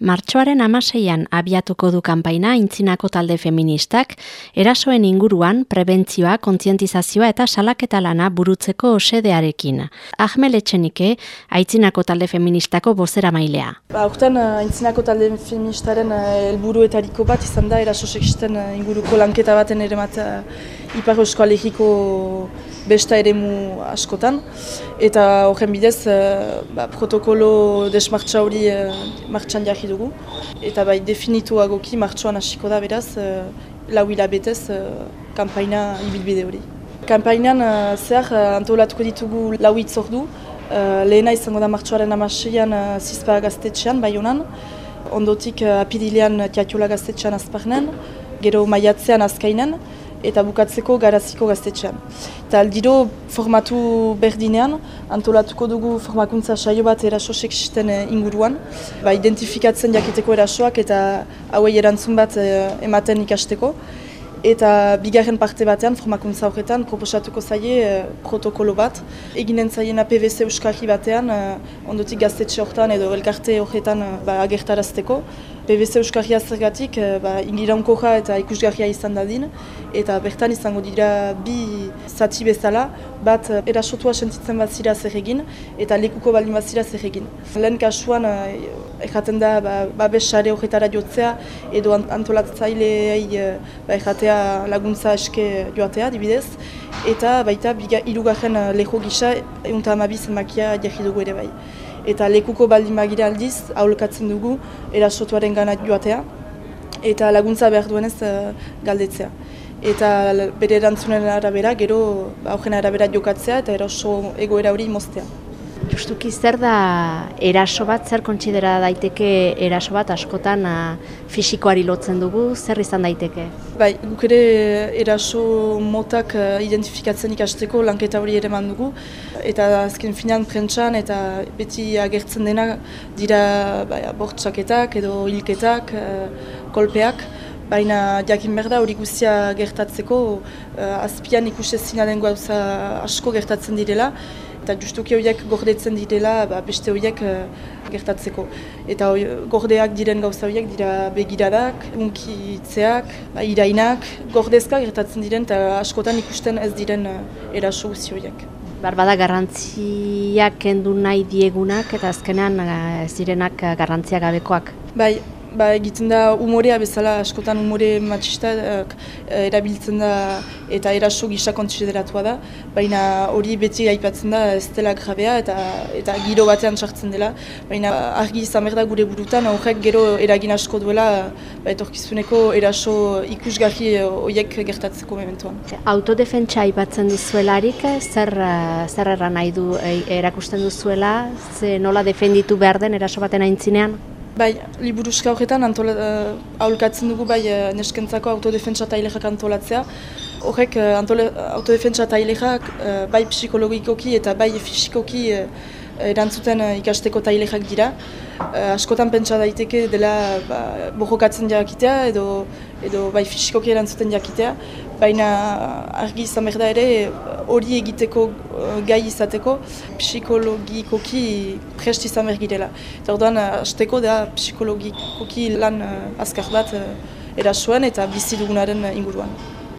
Martxoaren amaseian abiatuko du kanpaina intzinako talde feministak, erasoen inguruan prebentzioa, kontzientizazioa eta salaketa lana burutzeko osedearekin. Ahmel Etxenike, aitzinako talde feministako bozera mailea. Ba, urten, aitzinako talde feministaren eh, helburu etariko bat izan da eraso sekisten eh, inguruko lanketa baten ere mat Ipar Eusko Alegiko besta ere mu askotan. Eta horren bidez, uh, ba, protokolo desmartza hori uh, martxan jarri dugu. Eta bai, definitu agoki martxoan hasiko da beraz, uh, lau hilabetez, uh, kampaina ibilbide hori. Kampainan uh, zehar antolatuko ditugu lau hitz ordu. Uh, lehena izango da martxoaren amaseian uh, zizpa gaztetxean, bai honan. Ondotik apirilean tiatiola gaztetxean azparnen, gero maiatzean azkainen eta bukatzeko garaziko gaztetxean. Eta aldiro formatu berdinean, antolatuko dugu formakuntza saio bat eraso seksisten eh, inguruan, ba, identifikatzen jakiteko erasoak eta hauei erantzun bat eh, ematen ikasteko. Eta bigarren parte batean, formakuntza horretan, proposatuko zaie eh, protokolo bat. Eginen zaiena PVC Euskarri batean, ondotik gaztetxe horretan edo elkarte horretan ba, agertarazteko. PVC Euskarria zergatik, uh, ba, ingirankoja eta ikusgarria izan dadin, eta bertan izango dira bi zati bezala, bat erasotua sentitzen bat zira zer egin, eta lekuko baldin bat zira zer egin. Lehen kasuan, erraten da, ba, babes sare horretara jotzea, edo antolatzailei uh, ba, laguntza eske joatea, dibidez, eta baita biga irugarren uh, leho gisa, egun eta amabiz makia jarri dugu ere bai eta lekuko baldin bagira aldiz, aholkatzen dugu erasotuaren gana joatea, eta laguntza behar duenez uh, galdetzea. Eta bere erantzunen arabera, gero aurren arabera jokatzea eta eraso egoera hori moztea. Justuki zer da eraso bat, zer kontsidera daiteke eraso bat askotan a, fisikoari lotzen dugu, zer izan daiteke? Bai, guk ere eraso motak identifikatzen ikasteko lanketa hori ere dugu. Eta azken finan prentsan eta beti agertzen dena dira bai, bortxaketak edo hilketak, kolpeak. Baina jakin behar da hori guztia gertatzeko, azpian ikusezina den gauza asko gertatzen direla eta justuki horiek gordetzen direla ba, beste horiek uh, gertatzeko. Eta hoi, gordeak diren gauza horiek dira begiradak, unkitzeak, ba, irainak, gordezka gertatzen diren eta askotan ikusten ez diren uh, eraso guzi horiek. Barbada garrantziak kendu nahi diegunak eta azkenean ez direnak garrantzia gabekoak. Bai, ba, egiten da umorea bezala askotan umore matxista uh, erabiltzen da eta eraso gisa kontsideratua da, baina hori beti aipatzen da ez dela grabea eta eta giro batean sartzen dela, baina argi izan da gure burutan horrek gero eragin asko duela ba, etorkizuneko eraso ikusgarri horiek gertatzeko mementuan. Autodefentsa aipatzen duzuelarik, zer, zer erran nahi du erakusten duzuela, ze nola defenditu behar den eraso baten aintzinean? Bai, liburuska horretan antola, uh, aholkatzen dugu bai uh, neskentzako autodefentsa tailexak antolatzea. Horrek uh, autodefentsa tailexak uh, bai psikologikoki eta bai fisikoki uh, erantzuten uh, ikasteko tailexak dira. Askotan pentsa daiteke dela ba, bojokatzen jakitea edo, edo bai fisikoki erantzuten jakitea. Baina argi izan behar da ere hori egiteko uh, gai izateko psikologikoki prest izan behar girela. Eta orduan, hasteko da psikologikoki lan uh, azkar bat erasoen eta bizi dugunaren inguruan.